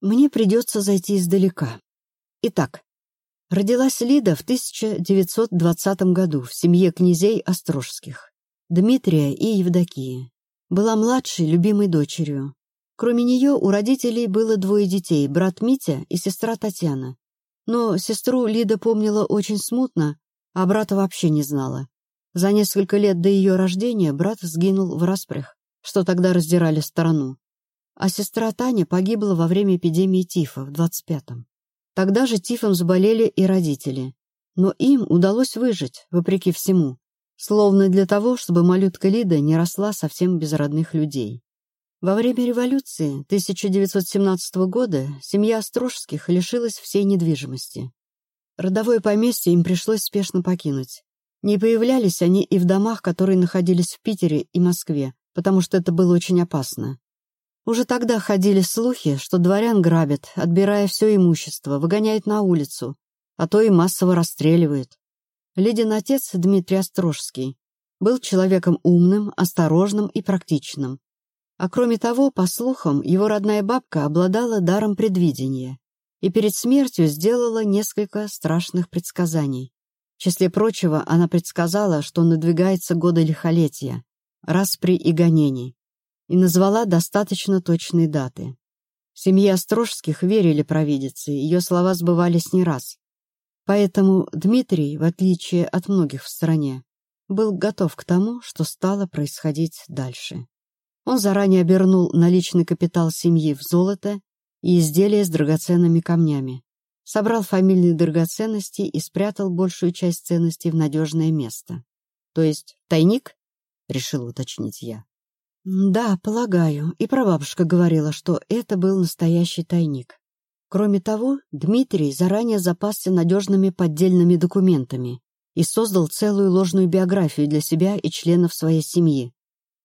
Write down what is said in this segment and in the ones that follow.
Мне придется зайти издалека. Итак, родилась Лида в 1920 году в семье князей Острожских, Дмитрия и Евдокии. Была младшей, любимой дочерью. Кроме нее у родителей было двое детей, брат Митя и сестра Татьяна. Но сестру Лида помнила очень смутно, а брата вообще не знала. За несколько лет до ее рождения брат сгинул в распрях, что тогда раздирали сторону а сестра Таня погибла во время эпидемии тифа в 25-м. Тогда же тифом заболели и родители. Но им удалось выжить, вопреки всему, словно для того, чтобы малютка Лида не росла совсем без родных людей. Во время революции 1917 года семья Острожских лишилась всей недвижимости. Родовое поместье им пришлось спешно покинуть. Не появлялись они и в домах, которые находились в Питере и Москве, потому что это было очень опасно. Уже тогда ходили слухи, что дворян грабят, отбирая все имущество, выгоняет на улицу, а то и массово расстреливает. Лидин отец, Дмитрий Острожский, был человеком умным, осторожным и практичным. А кроме того, по слухам, его родная бабка обладала даром предвидения и перед смертью сделала несколько страшных предсказаний. В числе прочего, она предсказала, что надвигается годы лихолетия, распри и гонений и назвала достаточно точные даты. В семье Острожских верили провидице, ее слова сбывались не раз. Поэтому Дмитрий, в отличие от многих в стране, был готов к тому, что стало происходить дальше. Он заранее обернул наличный капитал семьи в золото и изделия с драгоценными камнями, собрал фамильные драгоценности и спрятал большую часть ценностей в надежное место. То есть тайник? — решил уточнить я. Да, полагаю. И прабабушка говорила, что это был настоящий тайник. Кроме того, Дмитрий заранее запасся надежными поддельными документами и создал целую ложную биографию для себя и членов своей семьи.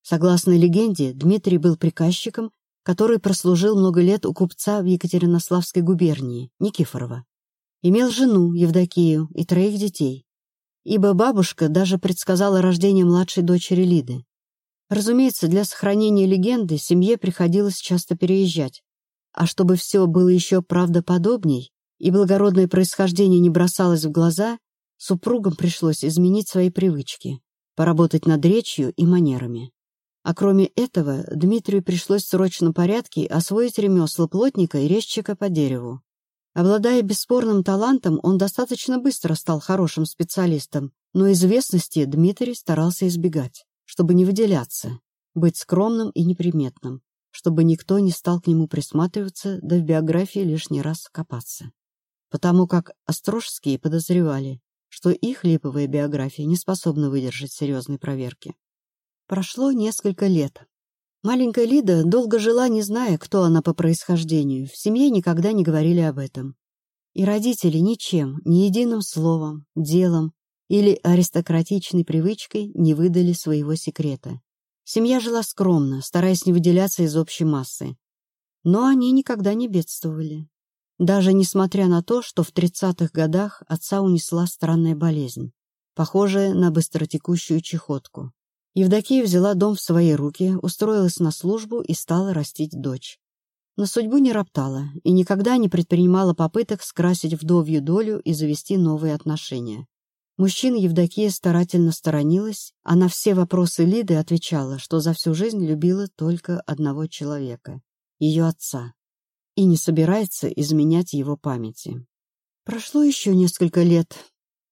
Согласно легенде, Дмитрий был приказчиком, который прослужил много лет у купца в Екатеринославской губернии, Никифорова. Имел жену, Евдокию, и троих детей. Ибо бабушка даже предсказала рождение младшей дочери Лиды. Разумеется, для сохранения легенды семье приходилось часто переезжать. А чтобы все было еще правдоподобней и благородное происхождение не бросалось в глаза, супругам пришлось изменить свои привычки, поработать над речью и манерами. А кроме этого, Дмитрию пришлось в срочном порядке освоить ремесла плотника и резчика по дереву. Обладая бесспорным талантом, он достаточно быстро стал хорошим специалистом, но известности Дмитрий старался избегать чтобы не выделяться, быть скромным и неприметным, чтобы никто не стал к нему присматриваться, да в биографии лишний раз копаться. Потому как Острожские подозревали, что их липовая биография не способна выдержать серьезной проверки. Прошло несколько лет. Маленькая Лида долго жила, не зная, кто она по происхождению. В семье никогда не говорили об этом. И родители ничем, ни единым словом, делом или аристократичной привычкой не выдали своего секрета. Семья жила скромно, стараясь не выделяться из общей массы. Но они никогда не бедствовали. Даже несмотря на то, что в 30-х годах отца унесла странная болезнь, похожая на быстротекущую чехотку. Евдокия взяла дом в свои руки, устроилась на службу и стала растить дочь. На судьбу не роптала и никогда не предпринимала попыток скрасить вдовью долю и завести новые отношения. Мужчин Евдокия старательно сторонилась, а на все вопросы Лиды отвечала, что за всю жизнь любила только одного человека — ее отца, и не собирается изменять его памяти. Прошло еще несколько лет.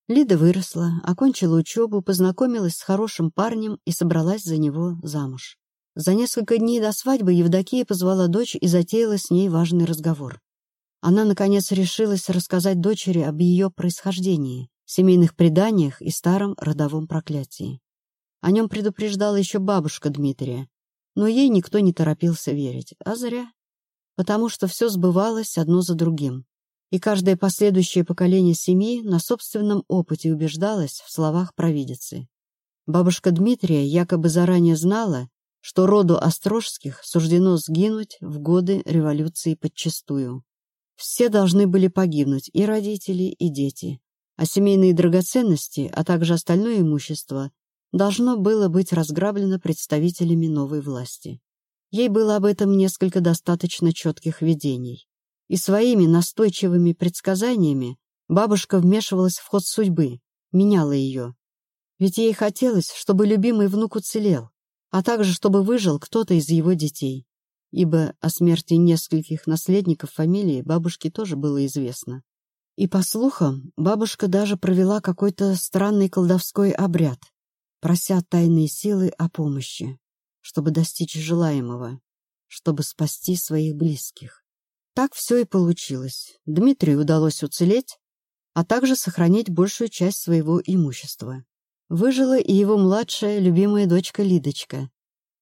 Лида выросла, окончила учебу, познакомилась с хорошим парнем и собралась за него замуж. За несколько дней до свадьбы Евдокия позвала дочь и затеяла с ней важный разговор. Она, наконец, решилась рассказать дочери об ее происхождении, семейных преданиях и старом родовом проклятии. О нем предупреждала еще бабушка Дмитрия, но ей никто не торопился верить, а зря, потому что все сбывалось одно за другим, и каждое последующее поколение семьи на собственном опыте убеждалось в словах провидицы. Бабушка Дмитрия якобы заранее знала, что роду Острожских суждено сгинуть в годы революции подчистую. Все должны были погибнуть, и родители, и дети а семейные драгоценности, а также остальное имущество должно было быть разграблено представителями новой власти. Ей было об этом несколько достаточно четких видений. И своими настойчивыми предсказаниями бабушка вмешивалась в ход судьбы, меняла ее. Ведь ей хотелось, чтобы любимый внук уцелел, а также чтобы выжил кто-то из его детей. Ибо о смерти нескольких наследников фамилии бабушке тоже было известно. И, по слухам, бабушка даже провела какой-то странный колдовской обряд, прося тайные силы о помощи, чтобы достичь желаемого, чтобы спасти своих близких. Так все и получилось. Дмитрию удалось уцелеть, а также сохранить большую часть своего имущества. Выжила и его младшая любимая дочка Лидочка.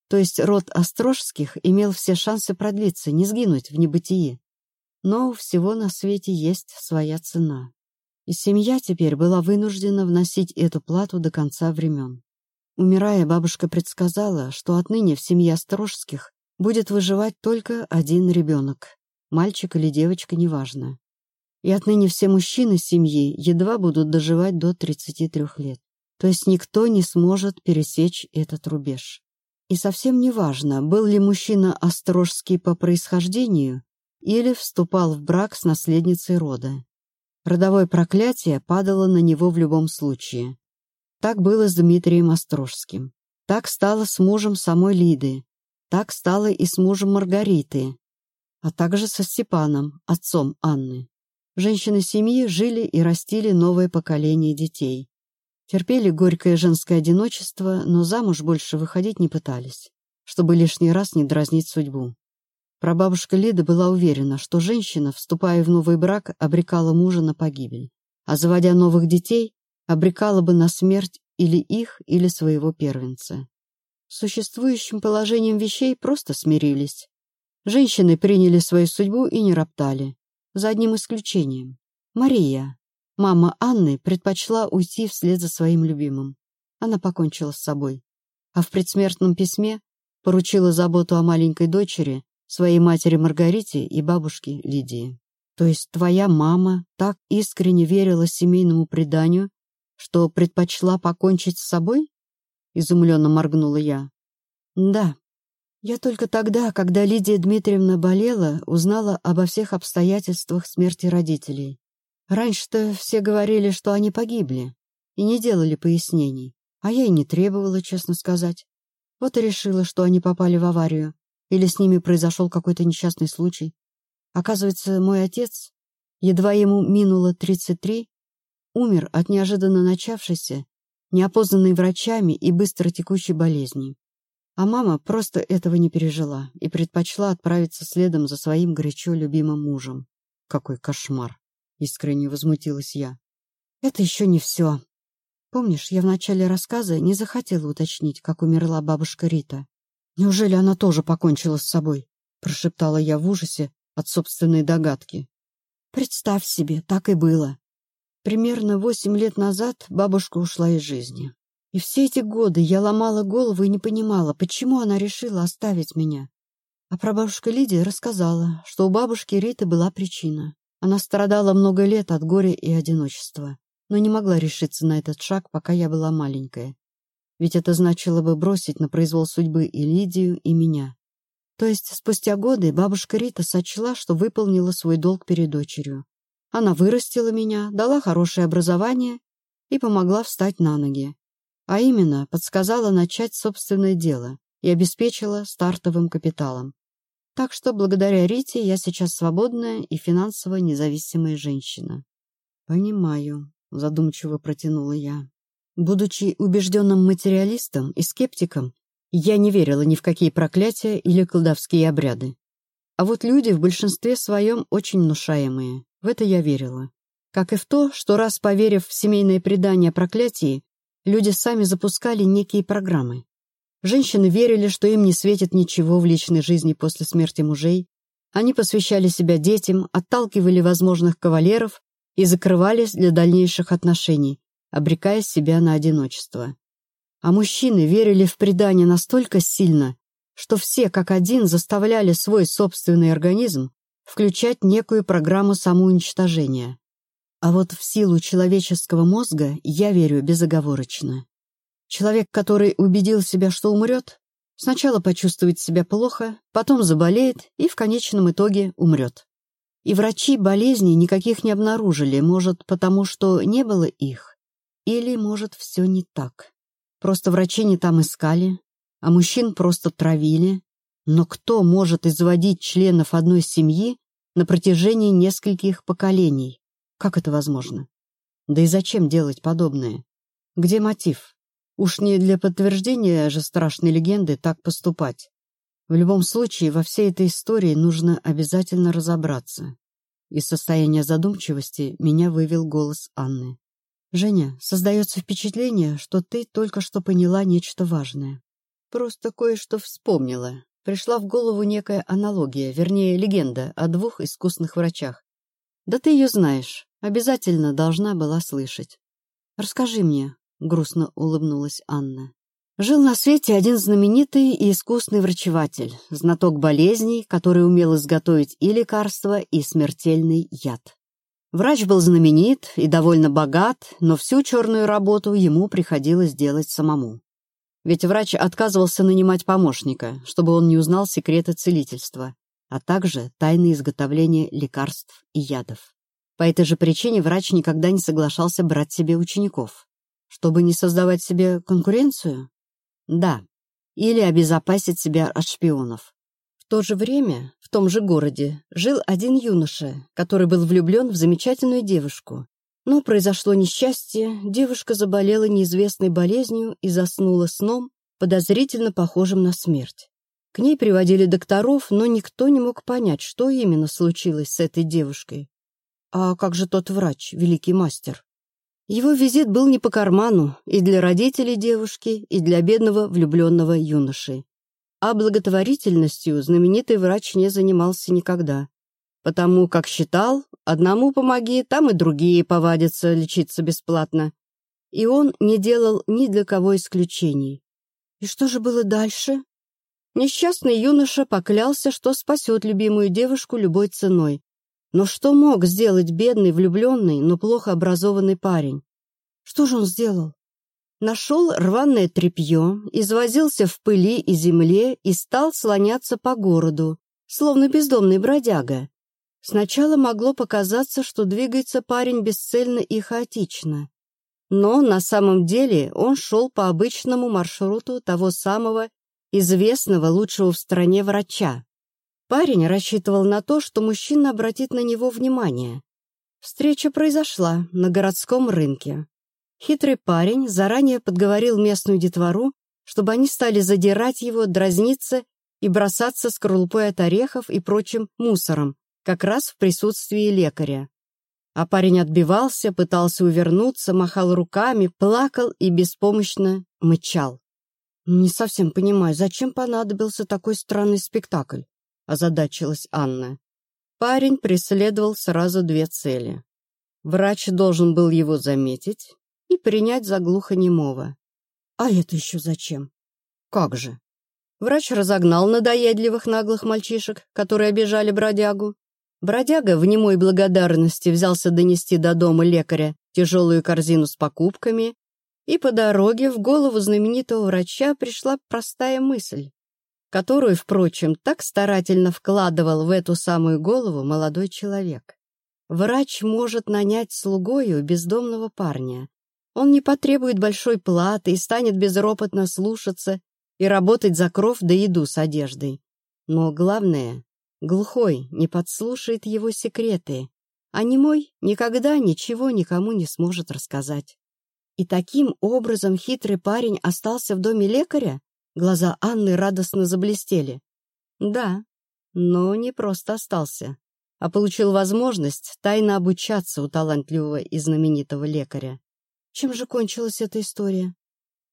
То есть род Острожских имел все шансы продлиться, не сгинуть в небытии. Но у всего на свете есть своя цена. И семья теперь была вынуждена вносить эту плату до конца времен. Умирая, бабушка предсказала, что отныне в семье Острожских будет выживать только один ребенок, мальчик или девочка, неважно. И отныне все мужчины семьи едва будут доживать до 33 лет. То есть никто не сможет пересечь этот рубеж. И совсем не важно, был ли мужчина острожский по происхождению или вступал в брак с наследницей рода. Родовое проклятие падало на него в любом случае. Так было с Дмитрием Острожским. Так стало с мужем самой Лиды. Так стало и с мужем Маргариты. А также со Степаном, отцом Анны. Женщины семьи жили и растили новое поколение детей. Терпели горькое женское одиночество, но замуж больше выходить не пытались, чтобы лишний раз не дразнить судьбу. Прабабушка Лида была уверена, что женщина, вступая в новый брак, обрекала мужа на погибель, а заводя новых детей, обрекала бы на смерть или их, или своего первенца. С существующим положением вещей просто смирились. Женщины приняли свою судьбу и не роптали, за одним исключением. Мария, мама Анны, предпочла уйти вслед за своим любимым. Она покончила с собой. А в предсмертном письме поручила заботу о маленькой дочери своей матери Маргарите и бабушке Лидии. То есть твоя мама так искренне верила семейному преданию, что предпочла покончить с собой? Изумленно моргнула я. Да. Я только тогда, когда Лидия Дмитриевна болела, узнала обо всех обстоятельствах смерти родителей. Раньше-то все говорили, что они погибли, и не делали пояснений, а я и не требовала, честно сказать. Вот и решила, что они попали в аварию, или с ними произошел какой-то несчастный случай. Оказывается, мой отец, едва ему минуло 33, умер от неожиданно начавшейся, неопознанной врачами и быстро текущей болезни. А мама просто этого не пережила и предпочла отправиться следом за своим горячо любимым мужем. Какой кошмар! Искренне возмутилась я. Это еще не все. Помнишь, я в начале рассказа не захотела уточнить, как умерла бабушка Рита. «Неужели она тоже покончила с собой?» — прошептала я в ужасе от собственной догадки. «Представь себе, так и было. Примерно восемь лет назад бабушка ушла из жизни. И все эти годы я ломала голову и не понимала, почему она решила оставить меня. А прабабушка Лидия рассказала, что у бабушки Риты была причина. Она страдала много лет от горя и одиночества, но не могла решиться на этот шаг, пока я была маленькая ведь это значило бы бросить на произвол судьбы и Лидию, и меня. То есть спустя годы бабушка Рита сочла, что выполнила свой долг перед дочерью. Она вырастила меня, дала хорошее образование и помогла встать на ноги. А именно, подсказала начать собственное дело и обеспечила стартовым капиталом. Так что благодаря Рите я сейчас свободная и финансово независимая женщина. «Понимаю», — задумчиво протянула я. Будучи убежденным материалистом и скептиком, я не верила ни в какие проклятия или колдовские обряды. А вот люди в большинстве своем очень внушаемые. В это я верила. Как и в то, что раз поверив в семейное предание о проклятии, люди сами запускали некие программы. Женщины верили, что им не светит ничего в личной жизни после смерти мужей. Они посвящали себя детям, отталкивали возможных кавалеров и закрывались для дальнейших отношений, обрекая себя на одиночество. А мужчины верили в предание настолько сильно, что все как один заставляли свой собственный организм включать некую программу самоуничтожения. А вот в силу человеческого мозга я верю безоговорочно. Человек, который убедил себя, что умрет, сначала почувствует себя плохо, потом заболеет и в конечном итоге умрет. И врачи болезней никаких не обнаружили, может, потому что не было их? Или, может, все не так? Просто врачи не там искали, а мужчин просто травили. Но кто может изводить членов одной семьи на протяжении нескольких поколений? Как это возможно? Да и зачем делать подобное? Где мотив? Уж не для подтверждения же страшной легенды так поступать. В любом случае, во всей этой истории нужно обязательно разобраться. Из состояния задумчивости меня вывел голос Анны. «Женя, создается впечатление, что ты только что поняла нечто важное. Просто кое-что вспомнила. Пришла в голову некая аналогия, вернее, легенда о двух искусных врачах. Да ты ее знаешь, обязательно должна была слышать. Расскажи мне, — грустно улыбнулась Анна. Жил на свете один знаменитый и искусный врачеватель, знаток болезней, который умел изготовить и лекарства, и смертельный яд. Врач был знаменит и довольно богат, но всю черную работу ему приходилось делать самому. Ведь врач отказывался нанимать помощника, чтобы он не узнал секреты целительства, а также тайны изготовления лекарств и ядов. По этой же причине врач никогда не соглашался брать себе учеников. Чтобы не создавать себе конкуренцию? Да. Или обезопасить себя от шпионов. То же время, в том же городе, жил один юноша, который был влюблен в замечательную девушку. Но произошло несчастье, девушка заболела неизвестной болезнью и заснула сном, подозрительно похожим на смерть. К ней приводили докторов, но никто не мог понять, что именно случилось с этой девушкой. А как же тот врач, великий мастер? Его визит был не по карману и для родителей девушки, и для бедного влюбленного юноши. А благотворительностью знаменитый врач не занимался никогда. Потому как считал, одному помоги, там и другие повадятся лечиться бесплатно. И он не делал ни для кого исключений. И что же было дальше? Несчастный юноша поклялся, что спасет любимую девушку любой ценой, но что мог сделать бедный, влюбленный, но плохо образованный парень? Что же он сделал? Нашел рваное тряпье, извозился в пыли и земле и стал слоняться по городу, словно бездомный бродяга. Сначала могло показаться, что двигается парень бесцельно и хаотично. Но на самом деле он шел по обычному маршруту того самого известного лучшего в стране врача. Парень рассчитывал на то, что мужчина обратит на него внимание. Встреча произошла на городском рынке. Хитрый парень заранее подговорил местную детвору, чтобы они стали задирать его, дразниться и бросаться скорлупой от орехов и прочим мусором, как раз в присутствии лекаря. А парень отбивался, пытался увернуться, махал руками, плакал и беспомощно мычал. «Не совсем понимаю, зачем понадобился такой странный спектакль?» озадачилась Анна. Парень преследовал сразу две цели. Врач должен был его заметить и принять за глухонемого. А это еще зачем? Как же? Врач разогнал надоедливых наглых мальчишек, которые обижали бродягу. Бродяга в немой благодарности взялся донести до дома лекаря тяжелую корзину с покупками, и по дороге в голову знаменитого врача пришла простая мысль которую, впрочем, так старательно вкладывал в эту самую голову молодой человек. Врач может нанять слугою бездомного парня. Он не потребует большой платы и станет безропотно слушаться и работать за кров да еду с одеждой. Но главное, глухой не подслушает его секреты, а немой никогда ничего никому не сможет рассказать. И таким образом хитрый парень остался в доме лекаря, Глаза Анны радостно заблестели. Да, но не просто остался, а получил возможность тайно обучаться у талантливого и знаменитого лекаря. Чем же кончилась эта история?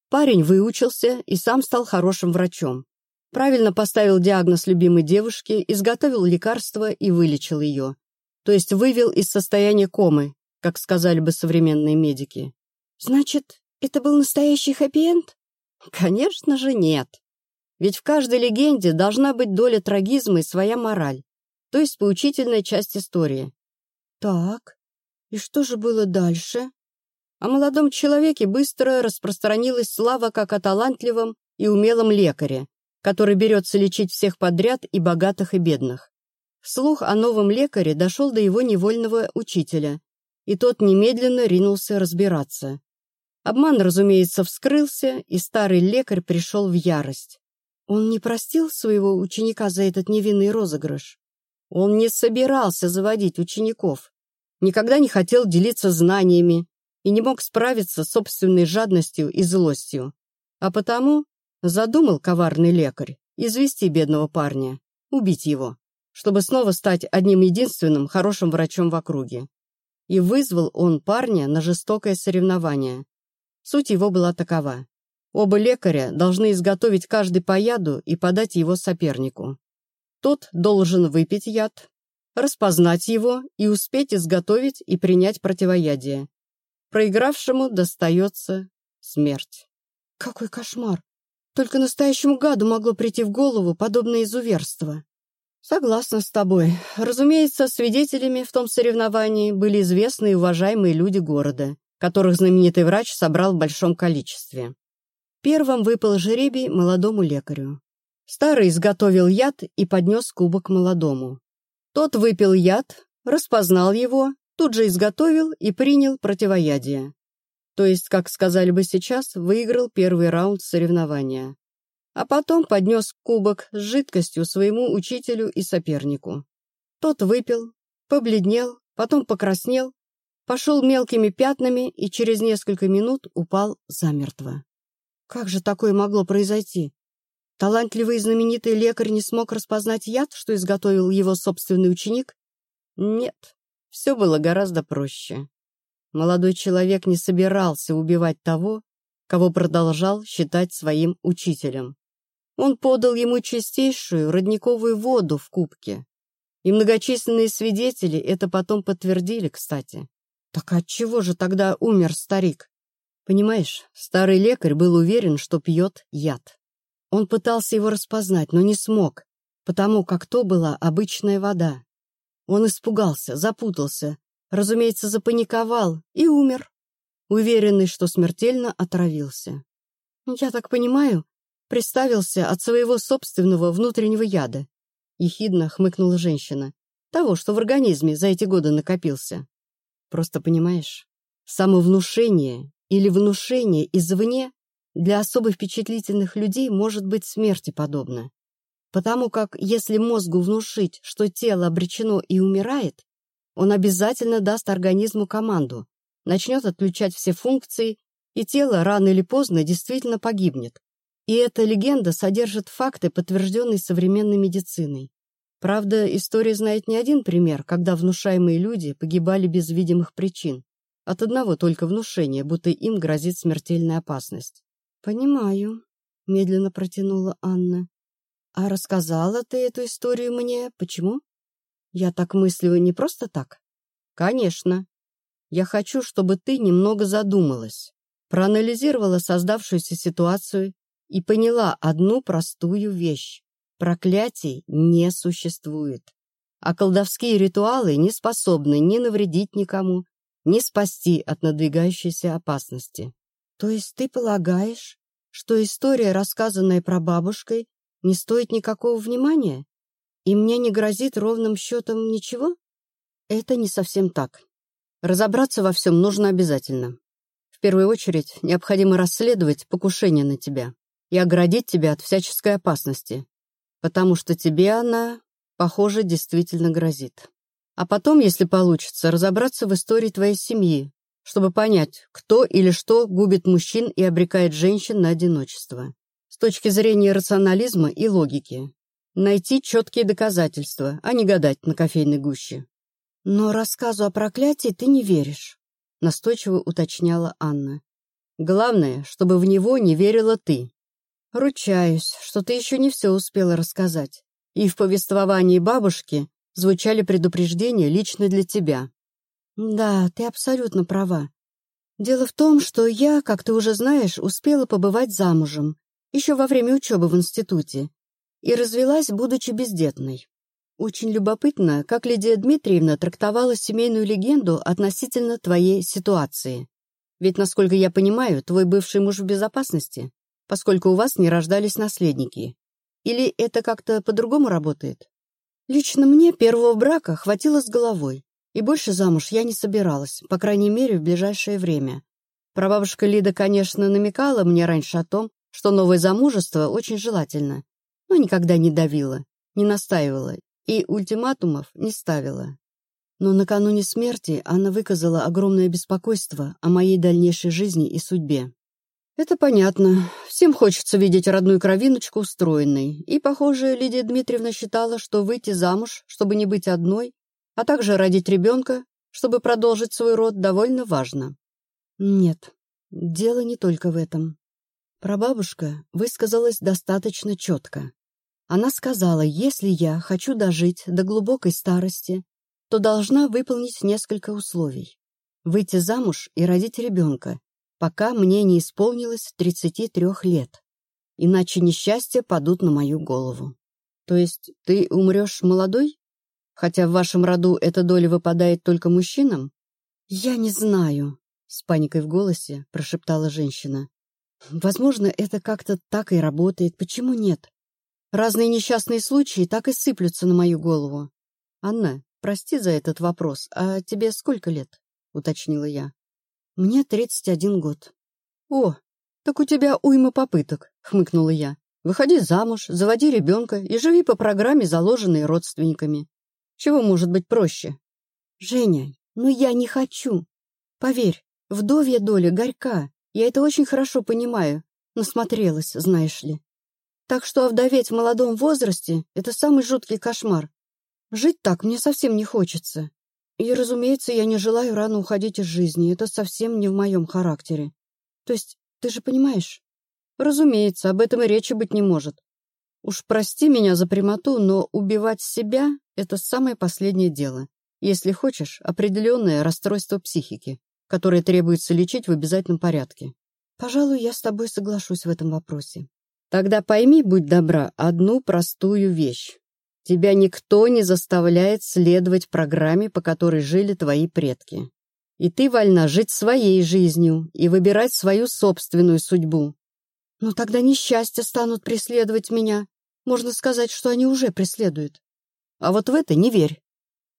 Парень выучился и сам стал хорошим врачом. Правильно поставил диагноз любимой девушке, изготовил лекарство и вылечил ее. То есть вывел из состояния комы, как сказали бы современные медики. Значит, это был настоящий хэппи-энд? Конечно же нет. Ведь в каждой легенде должна быть доля трагизма и своя мораль, то есть поучительная часть истории. Так, и что же было дальше? О молодом человеке быстро распространилась слава как о талантливом и умелом лекаре, который берется лечить всех подряд и богатых, и бедных. Слух о новом лекаре дошел до его невольного учителя, и тот немедленно ринулся разбираться. Обман, разумеется, вскрылся, и старый лекарь пришел в ярость. Он не простил своего ученика за этот невинный розыгрыш. Он не собирался заводить учеников, никогда не хотел делиться знаниями и не мог справиться с собственной жадностью и злостью. А потому задумал коварный лекарь извести бедного парня, убить его, чтобы снова стать одним единственным хорошим врачом в округе. И вызвал он парня на жестокое соревнование. Суть его была такова. Оба лекаря должны изготовить каждый по яду и подать его сопернику. Тот должен выпить яд, распознать его и успеть изготовить и принять противоядие. Проигравшему достается смерть. Какой кошмар! Только настоящему гаду могло прийти в голову подобное изуверство. Согласна с тобой. Разумеется, свидетелями в том соревновании были известные и уважаемые люди города, которых знаменитый врач собрал в большом количестве. Первым выпал жеребий молодому лекарю. Старый изготовил яд и поднес кубок молодому. Тот выпил яд, распознал его, тут же изготовил и принял противоядие. То есть, как сказали бы сейчас, выиграл первый раунд соревнования. А потом поднес кубок с жидкостью своему учителю и сопернику. Тот выпил, побледнел, потом покраснел, пошел мелкими пятнами и через несколько минут упал замертво. Как же такое могло произойти? Талантливый и знаменитый лекарь не смог распознать яд, что изготовил его собственный ученик? Нет, все было гораздо проще. Молодой человек не собирался убивать того, кого продолжал считать своим учителем. Он подал ему чистейшую родниковую воду в кубке. И многочисленные свидетели это потом подтвердили, кстати. Так отчего же тогда умер старик? Понимаешь, старый лекарь был уверен, что пьет яд. Он пытался его распознать, но не смог, потому как то была обычная вода. Он испугался, запутался, разумеется, запаниковал и умер, уверенный, что смертельно отравился. «Я так понимаю, приставился от своего собственного внутреннего яда», ехидно хмыкнула женщина, того, что в организме за эти годы накопился. Просто понимаешь, самовнушение или внушение извне для особо впечатлительных людей может быть смерти подобно. Потому как если мозгу внушить, что тело обречено и умирает, он обязательно даст организму команду, начнет отключать все функции, и тело рано или поздно действительно погибнет. И эта легенда содержит факты, подтвержденные современной медициной. Правда, история знает не один пример, когда внушаемые люди погибали без видимых причин. От одного только внушения, будто им грозит смертельная опасность. «Понимаю», — медленно протянула Анна. «А рассказала ты эту историю мне? Почему? Я так мыслю не просто так?» «Конечно. Я хочу, чтобы ты немного задумалась, проанализировала создавшуюся ситуацию и поняла одну простую вещь. Проклятий не существует. А колдовские ритуалы не способны ни навредить никому, ни спасти от надвигающейся опасности. То есть ты полагаешь, что история, рассказанная про бабушкой, не стоит никакого внимания? И мне не грозит ровным счетом ничего? Это не совсем так. Разобраться во всем нужно обязательно. В первую очередь, необходимо расследовать покушение на тебя и оградить тебя от всяческой опасности, потому что тебе она, похоже, действительно грозит. А потом, если получится, разобраться в истории твоей семьи, чтобы понять, кто или что губит мужчин и обрекает женщин на одиночество. С точки зрения рационализма и логики. Найти четкие доказательства, а не гадать на кофейной гуще. «Но рассказу о проклятии ты не веришь», — настойчиво уточняла Анна. «Главное, чтобы в него не верила ты. Ручаюсь, что ты еще не все успела рассказать. И в повествовании бабушки звучали предупреждения лично для тебя. Да, ты абсолютно права. Дело в том, что я, как ты уже знаешь, успела побывать замужем, еще во время учебы в институте, и развелась, будучи бездетной. Очень любопытно, как Лидия Дмитриевна трактовала семейную легенду относительно твоей ситуации. Ведь, насколько я понимаю, твой бывший муж в безопасности, поскольку у вас не рождались наследники. Или это как-то по-другому работает? Лично мне первого брака хватило с головой, и больше замуж я не собиралась, по крайней мере, в ближайшее время. Прабабушка Лида, конечно, намекала мне раньше о том, что новое замужество очень желательно, но никогда не давила, не настаивала и ультиматумов не ставила. Но накануне смерти она выказала огромное беспокойство о моей дальнейшей жизни и судьбе. Это понятно. Всем хочется видеть родную кровиночку устроенной. И, похоже, Лидия Дмитриевна считала, что выйти замуж, чтобы не быть одной, а также родить ребенка, чтобы продолжить свой род, довольно важно. Нет, дело не только в этом. Прабабушка высказалась достаточно четко. Она сказала, если я хочу дожить до глубокой старости, то должна выполнить несколько условий. Выйти замуж и родить ребенка, пока мне не исполнилось 33 лет. Иначе несчастья падут на мою голову. То есть ты умрешь молодой? Хотя в вашем роду эта доля выпадает только мужчинам? Я не знаю, с паникой в голосе прошептала женщина. Возможно, это как-то так и работает. Почему нет? Разные несчастные случаи так и сыплются на мою голову. Анна, прости за этот вопрос, а тебе сколько лет? Уточнила я. Мне 31 год. О, так у тебя уйма попыток, хмыкнула я. Выходи замуж, заводи ребенка и живи по программе, заложенной родственниками. Чего может быть проще? Женя, ну я не хочу. Поверь, вдовья доля горька. Я это очень хорошо понимаю. Насмотрелась, знаешь ли. Так что овдоветь в молодом возрасте — это самый жуткий кошмар. Жить так мне совсем не хочется. И, разумеется, я не желаю рано уходить из жизни. Это совсем не в моем характере. То есть, ты же понимаешь? Разумеется, об этом и речи быть не может. Уж прости меня за прямоту, но убивать себя — это самое последнее дело. Если хочешь, определенное расстройство психики которые требуется лечить в обязательном порядке. Пожалуй, я с тобой соглашусь в этом вопросе. Тогда пойми, будь добра, одну простую вещь. Тебя никто не заставляет следовать программе, по которой жили твои предки. И ты вольна жить своей жизнью и выбирать свою собственную судьбу. Ну тогда несчастья станут преследовать меня. Можно сказать, что они уже преследуют. А вот в это не верь.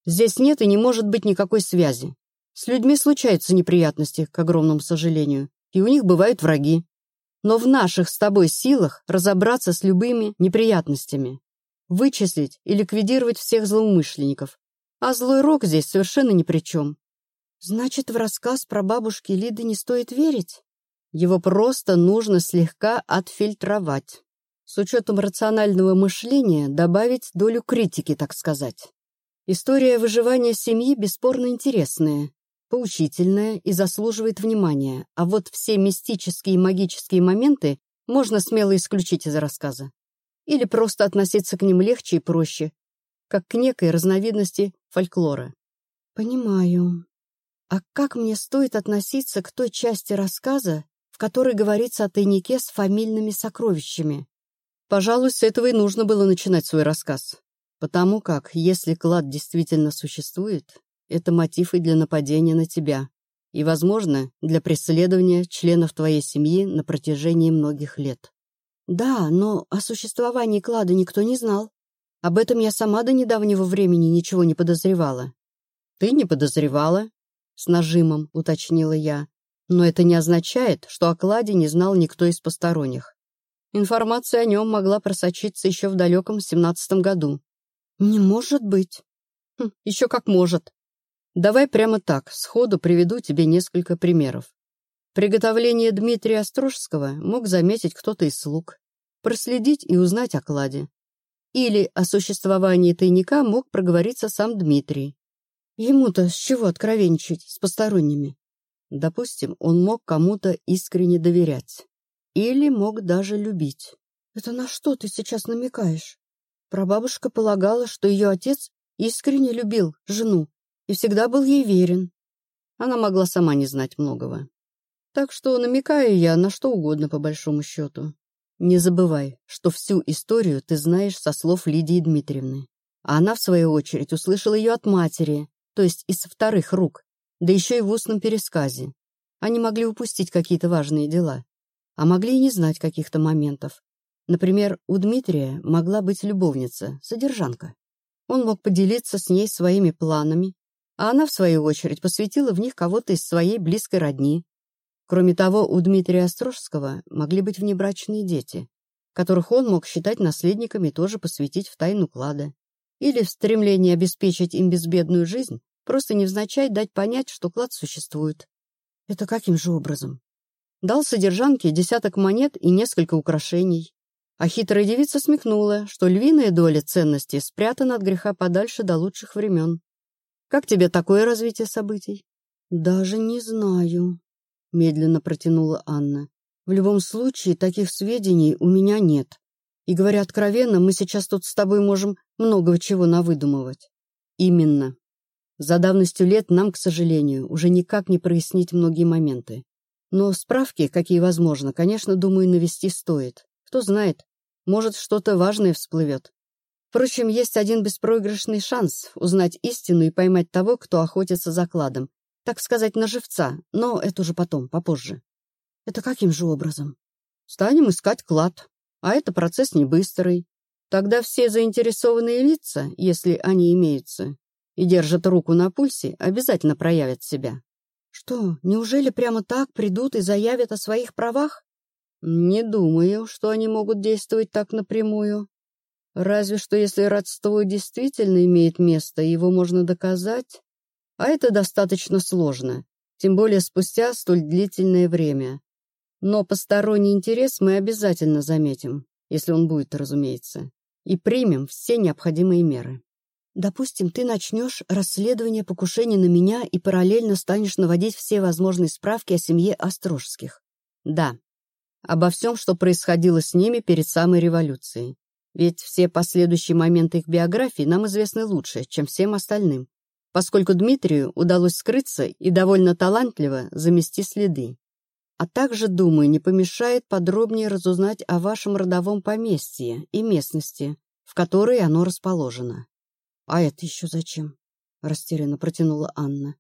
Здесь нет и не может быть никакой связи. С людьми случаются неприятности, к огромному сожалению, и у них бывают враги. Но в наших с тобой силах разобраться с любыми неприятностями, вычислить и ликвидировать всех злоумышленников. А злой рок здесь совершенно ни при чем. Значит, в рассказ про бабушки Лиды не стоит верить? Его просто нужно слегка отфильтровать. С учетом рационального мышления добавить долю критики, так сказать. История выживания семьи бесспорно интересная, поучительная и заслуживает внимания, а вот все мистические и магические моменты можно смело исключить из рассказа. Или просто относиться к ним легче и проще, как к некой разновидности фольклора. Понимаю. А как мне стоит относиться к той части рассказа, в которой говорится о тайнике с фамильными сокровищами? Пожалуй, с этого и нужно было начинать свой рассказ. Потому как, если клад действительно существует, это мотив и для нападения на тебя. И, возможно, для преследования членов твоей семьи на протяжении многих лет. Да, но о существовании клада никто не знал. Об этом я сама до недавнего времени ничего не подозревала. Ты не подозревала? С нажимом уточнила я. Но это не означает, что о кладе не знал никто из посторонних. Информация о нем могла просочиться еще в далеком семнадцатом году. Не может быть. Хм, еще как может. Давай прямо так, сходу приведу тебе несколько примеров. Приготовление Дмитрия Острожского мог заметить кто-то из слуг, проследить и узнать о кладе. Или о существовании тайника мог проговориться сам Дмитрий. Ему-то с чего откровенничать с посторонними? Допустим, он мог кому-то искренне доверять. Или мог даже любить. Это на что ты сейчас намекаешь? Прабабушка полагала, что ее отец искренне любил жену, и всегда был ей верен. Она могла сама не знать многого. Так что намекаю я на что угодно по большому счету. Не забывай, что всю историю ты знаешь со слов Лидии Дмитриевны. А она, в свою очередь, услышала ее от матери, то есть из вторых рук, да еще и в устном пересказе. Они могли упустить какие-то важные дела, а могли и не знать каких-то моментов. Например, у Дмитрия могла быть любовница, содержанка. Он мог поделиться с ней своими планами, а она, в свою очередь, посвятила в них кого-то из своей близкой родни. Кроме того, у Дмитрия Острожского могли быть внебрачные дети, которых он мог считать наследниками тоже посвятить в тайну клада. Или в стремлении обеспечить им безбедную жизнь, просто невзначай дать понять, что клад существует. Это каким же образом? Дал содержанке десяток монет и несколько украшений. А хитрая девица смекнула, что львиная доля ценностей спрятана от греха подальше до лучших времен. Как тебе такое развитие событий? Даже не знаю, медленно протянула Анна. В любом случае, таких сведений у меня нет. И, говоря откровенно, мы сейчас тут с тобой можем много чего навыдумывать. Именно. За давностью лет нам, к сожалению, уже никак не прояснить многие моменты. Но справки, какие возможно, конечно, думаю, навести стоит. Кто знает, может, что-то важное всплывет. Впрочем, есть один беспроигрышный шанс узнать истину и поймать того, кто охотится за кладом. Так сказать, на живца, но это уже потом, попозже. Это каким же образом? Станем искать клад. А это процесс не быстрый. Тогда все заинтересованные лица, если они имеются, и держат руку на пульсе, обязательно проявят себя. Что, неужели прямо так придут и заявят о своих правах? Не думаю, что они могут действовать так напрямую. Разве что если родство действительно имеет место, его можно доказать. А это достаточно сложно, тем более спустя столь длительное время. Но посторонний интерес мы обязательно заметим, если он будет, разумеется, и примем все необходимые меры. Допустим, ты начнешь расследование покушения на меня и параллельно станешь наводить все возможные справки о семье Острожских. Да, обо всем, что происходило с ними перед самой революцией. Ведь все последующие моменты их биографии нам известны лучше, чем всем остальным, поскольку Дмитрию удалось скрыться и довольно талантливо замести следы. А также, думаю, не помешает подробнее разузнать о вашем родовом поместье и местности, в которой оно расположено. «А это еще зачем?» — растерянно протянула Анна.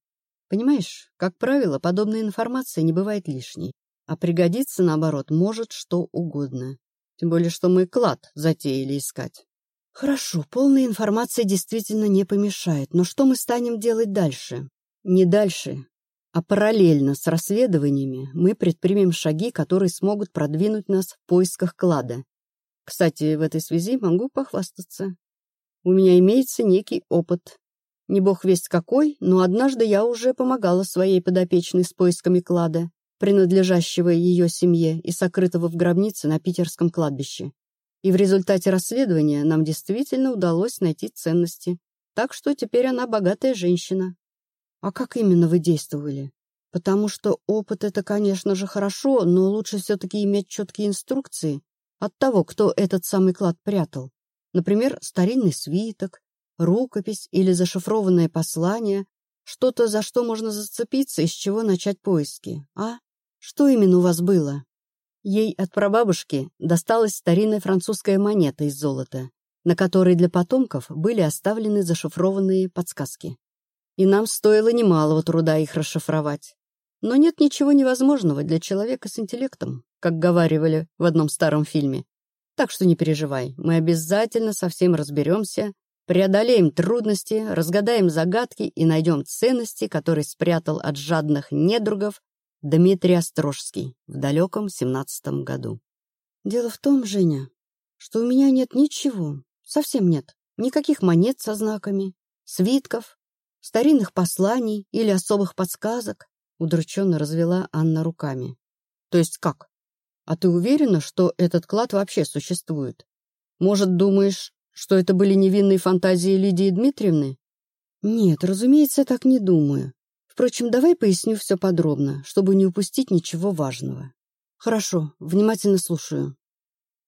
«Понимаешь, как правило, подобная информация не бывает лишней, а пригодится, наоборот, может что угодно. Тем более, что мы клад затеяли искать». «Хорошо, полная информация действительно не помешает, но что мы станем делать дальше?» «Не дальше, а параллельно с расследованиями мы предпримем шаги, которые смогут продвинуть нас в поисках клада. Кстати, в этой связи могу похвастаться. У меня имеется некий опыт. Не бог весть какой, но однажды я уже помогала своей подопечной с поисками клада, принадлежащего ее семье и сокрытого в гробнице на питерском кладбище. И в результате расследования нам действительно удалось найти ценности. Так что теперь она богатая женщина. А как именно вы действовали? Потому что опыт — это, конечно же, хорошо, но лучше все-таки иметь четкие инструкции от того, кто этот самый клад прятал. Например, старинный свиток, рукопись или зашифрованное послание, что-то, за что можно зацепиться и с чего начать поиски. А? Что именно у вас было? Ей от прабабушки досталась старинная французская монета из золота, на которой для потомков были оставлены зашифрованные подсказки. И нам стоило немалого труда их расшифровать. Но нет ничего невозможного для человека с интеллектом, как говаривали в одном старом фильме. Так что не переживай, мы обязательно со всем разберемся, преодолеем трудности, разгадаем загадки и найдем ценности, которые спрятал от жадных недругов Дмитрий Острожский в далеком семнадцатом году. Дело в том, Женя, что у меня нет ничего, совсем нет, никаких монет со знаками, свитков, старинных посланий или особых подсказок, удрученно развела Анна руками. То есть как? А ты уверена, что этот клад вообще существует? Может, думаешь, что это были невинные фантазии Лидии Дмитриевны? Нет, разумеется, так не думаю. Впрочем, давай поясню все подробно, чтобы не упустить ничего важного. Хорошо, внимательно слушаю.